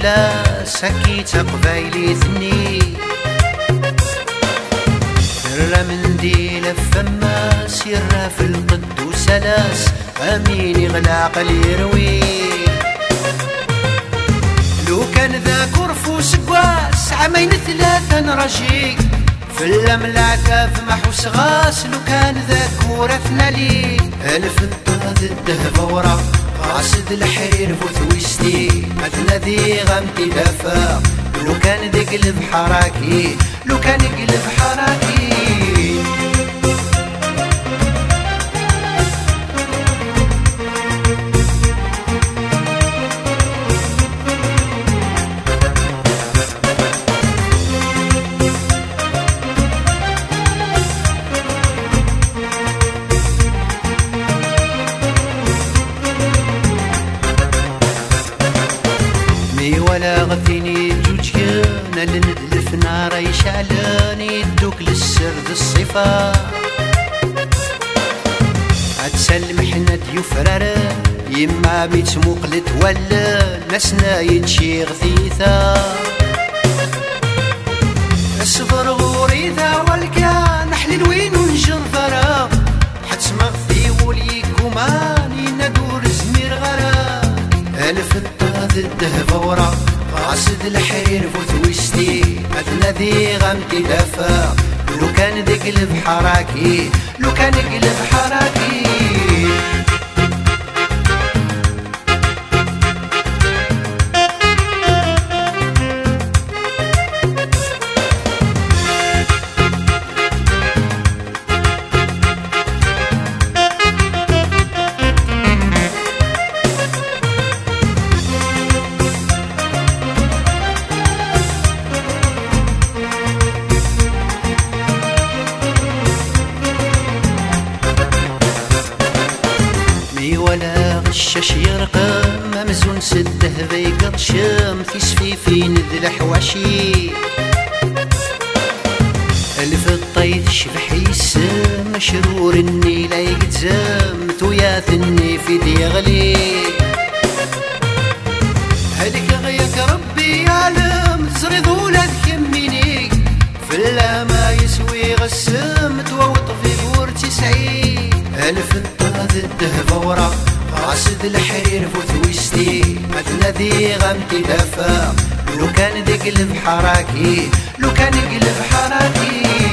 ولا سكيت قبايلي ثني سر من ديل فما سيرة في القد وسلاس أمين يغلى يروي لو كان ذا كرفو سقواس عامين ثلاثة نرجيك. في اللملع كاف محوس غاس لو كان ذا كورثنا لي ألف الطاذ الدهب ورا. قاصد الحرير فوثويستي مثل ذي غمتي دفا لو كان ذي قلب حراكي لو كان قلب حراكي ندلف نار يشعلاني يدوك للسرد الصفا. عتسلم حنا ديوفرار يما بيت مقلت ولا ناسنا يتشي غثيثا. اصبر غوريثا والكان نحلل وين ونجر ثرا. حتسمع في ولي كوماني ندور زمير غرا. ألف الطاذ الدهب ورا. قاصد الحرير فوت وستي مثل ذي غمتي دفا لو كان ذي قلب حراكي لو كان قلب حراكي ولا غشاش يرقم ممزون سده بيقرشم في سفيفين ذي الحواشي ألف الطيث شبح يسم مشرور إني لا يقزم تويا ثني في ديغلي هلك غيك ربي يعلم تزريض ولاد كميني فلا ما يسوي غسم تووط في بور تسعين ألف الطاذ الدهب ورا قاصد الحرير فوت ويستي مثل ذي غمتي دفا لو كان ذي قلب حراكي لو كان قلب حراكي